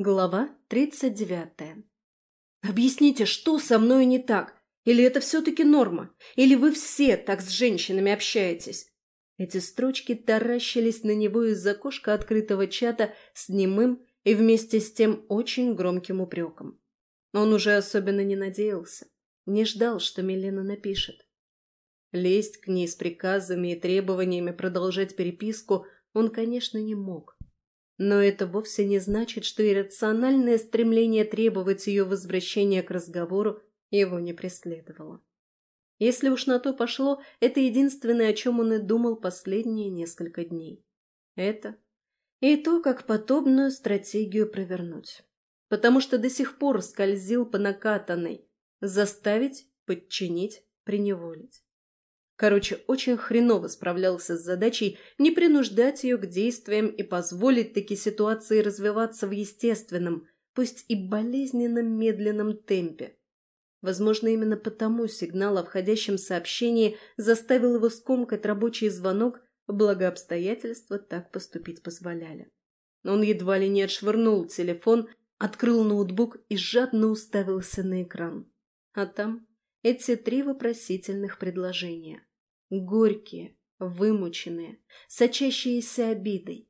Глава тридцать девятая. «Объясните, что со мной не так? Или это все-таки норма? Или вы все так с женщинами общаетесь?» Эти строчки таращились на него из окошка открытого чата с немым и вместе с тем очень громким упреком. Он уже особенно не надеялся, не ждал, что Милена напишет. Лезть к ней с приказами и требованиями продолжать переписку он, конечно, не мог. Но это вовсе не значит, что иррациональное стремление требовать ее возвращения к разговору его не преследовало. Если уж на то пошло, это единственное, о чем он и думал последние несколько дней. Это и то, как подобную стратегию провернуть. Потому что до сих пор скользил по накатанной, заставить, подчинить, приневолить. Короче, очень хреново справлялся с задачей не принуждать ее к действиям и позволить таки ситуации развиваться в естественном, пусть и болезненном медленном темпе. Возможно, именно потому сигнал о входящем сообщении заставил его скомкать рабочий звонок, благо обстоятельства так поступить позволяли. Он едва ли не отшвырнул телефон, открыл ноутбук и жадно уставился на экран. А там эти три вопросительных предложения. Горькие, вымученные, сочащиеся обидой.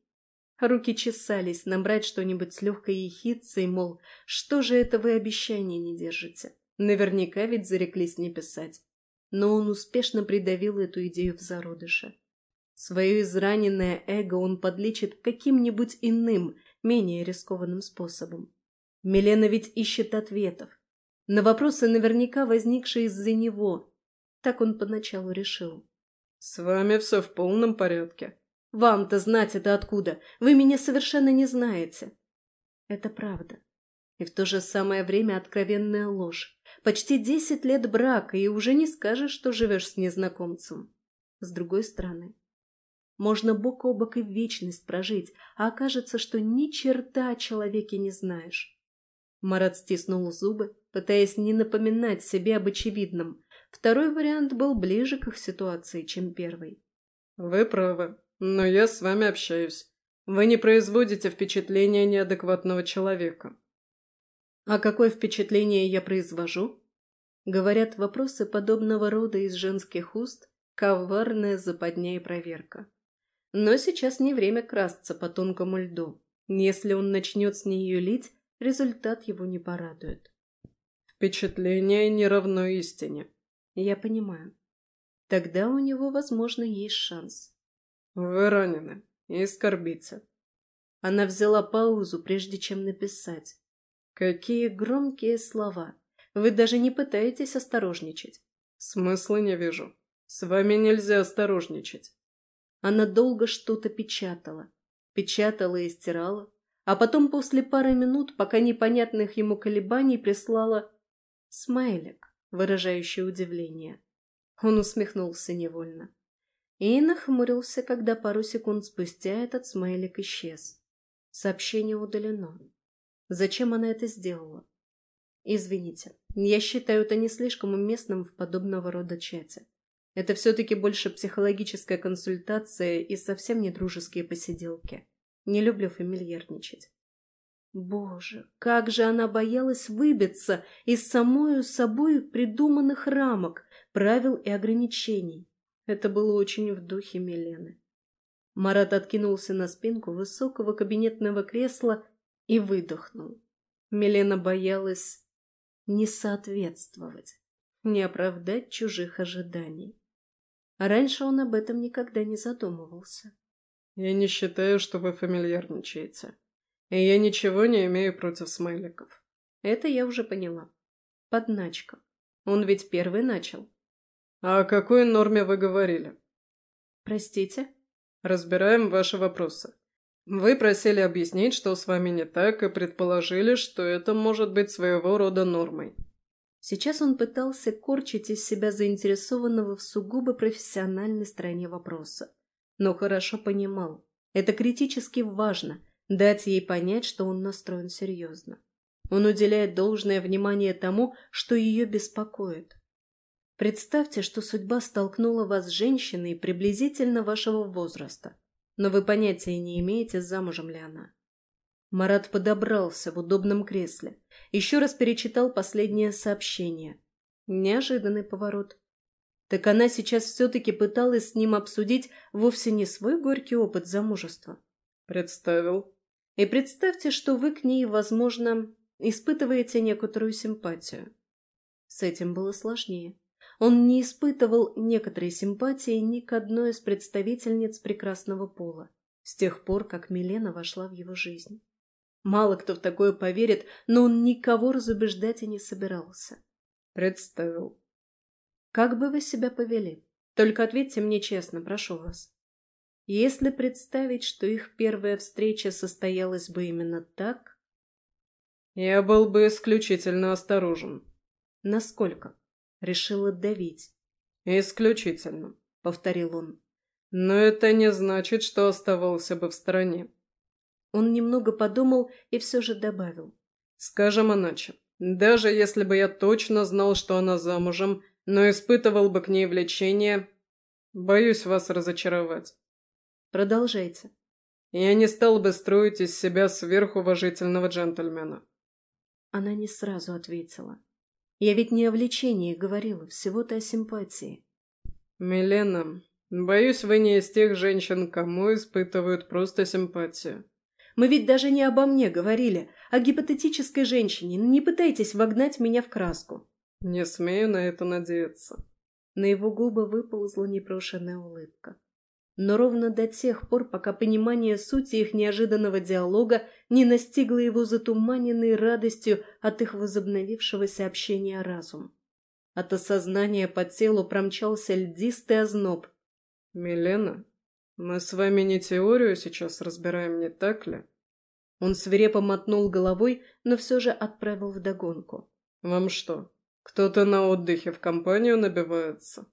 Руки чесались набрать что-нибудь с легкой ехицей, мол, что же это вы обещания не держите? Наверняка ведь зареклись не писать. Но он успешно придавил эту идею в зародыше. Свое израненное эго он подлечит каким-нибудь иным, менее рискованным способом. Милена ведь ищет ответов. На вопросы, наверняка возникшие из-за него. Так он поначалу решил. «С вами все в полном порядке». «Вам-то знать это откуда? Вы меня совершенно не знаете». Это правда. И в то же самое время откровенная ложь. Почти десять лет брака, и уже не скажешь, что живешь с незнакомцем. С другой стороны, можно бок о бок и вечность прожить, а окажется, что ни черта о человеке не знаешь. Марат стиснул зубы, пытаясь не напоминать себе об очевидном. Второй вариант был ближе к их ситуации, чем первый. «Вы правы, но я с вами общаюсь. Вы не производите впечатления неадекватного человека». «А какое впечатление я произвожу?» Говорят, вопросы подобного рода из женских уст – коварная западня и проверка. Но сейчас не время красться по тонкому льду. Если он начнет с нее лить, результат его не порадует. «Впечатление не равно истине», я понимаю. Тогда у него, возможно, есть шанс. Вы ранены и скорбите. Она взяла паузу, прежде чем написать. Какие громкие слова. Вы даже не пытаетесь осторожничать. Смысла не вижу. С вами нельзя осторожничать. Она долго что-то печатала. Печатала и стирала. А потом после пары минут, пока непонятных ему колебаний, прислала смайлик выражающее удивление. Он усмехнулся невольно. И нахмурился, когда пару секунд спустя этот смайлик исчез. Сообщение удалено. Зачем она это сделала? Извините, я считаю это не слишком уместным в подобного рода чате. Это все-таки больше психологическая консультация и совсем не дружеские посиделки. Не люблю фамильярничать. Боже, как же она боялась выбиться из самою собой придуманных рамок, правил и ограничений. Это было очень в духе Милены. Марат откинулся на спинку высокого кабинетного кресла и выдохнул. Милена боялась не соответствовать, не оправдать чужих ожиданий. раньше он об этом никогда не задумывался. «Я не считаю, что вы фамильярничаете», и я ничего не имею против смайликов. Это я уже поняла. Подначка. Он ведь первый начал. А о какой норме вы говорили? Простите? Разбираем ваши вопросы. Вы просили объяснить, что с вами не так, и предположили, что это может быть своего рода нормой. Сейчас он пытался корчить из себя заинтересованного в сугубо профессиональной стороне вопроса. Но хорошо понимал, это критически важно, дать ей понять, что он настроен серьезно. Он уделяет должное внимание тому, что ее беспокоит. Представьте, что судьба столкнула вас с женщиной приблизительно вашего возраста, но вы понятия не имеете, замужем ли она. Марат подобрался в удобном кресле. Еще раз перечитал последнее сообщение. Неожиданный поворот. Так она сейчас все-таки пыталась с ним обсудить вовсе не свой горький опыт замужества. Представил. И представьте, что вы к ней, возможно, испытываете некоторую симпатию. С этим было сложнее. Он не испытывал некоторой симпатии ни к одной из представительниц прекрасного пола с тех пор, как Милена вошла в его жизнь. Мало кто в такое поверит, но он никого разубеждать и не собирался. Представил. Как бы вы себя повели? Только ответьте мне честно, прошу вас. Если представить, что их первая встреча состоялась бы именно так... Я был бы исключительно осторожен. Насколько? Решила давить. Исключительно, повторил он. Но это не значит, что оставался бы в стороне. Он немного подумал и все же добавил. Скажем иначе. Даже если бы я точно знал, что она замужем, но испытывал бы к ней влечение, боюсь вас разочаровать. Продолжайте. Я не стал бы строить из себя сверхуважительного джентльмена. Она не сразу ответила. Я ведь не о влечении говорила, всего-то о симпатии. Милена, боюсь, вы не из тех женщин, кому испытывают просто симпатию. Мы ведь даже не обо мне говорили, а гипотетической женщине. Не пытайтесь вогнать меня в краску. Не смею на это надеяться. На его губы выползла непрошенная улыбка. Но ровно до тех пор, пока понимание сути их неожиданного диалога не настигло его затуманенной радостью от их возобновившегося общения разум. От осознания по телу промчался льдистый озноб. «Милена, «Мы с вами не теорию сейчас разбираем, не так ли?» Он свирепо мотнул головой, но все же отправил вдогонку. «Вам что, кто-то на отдыхе в компанию набивается?»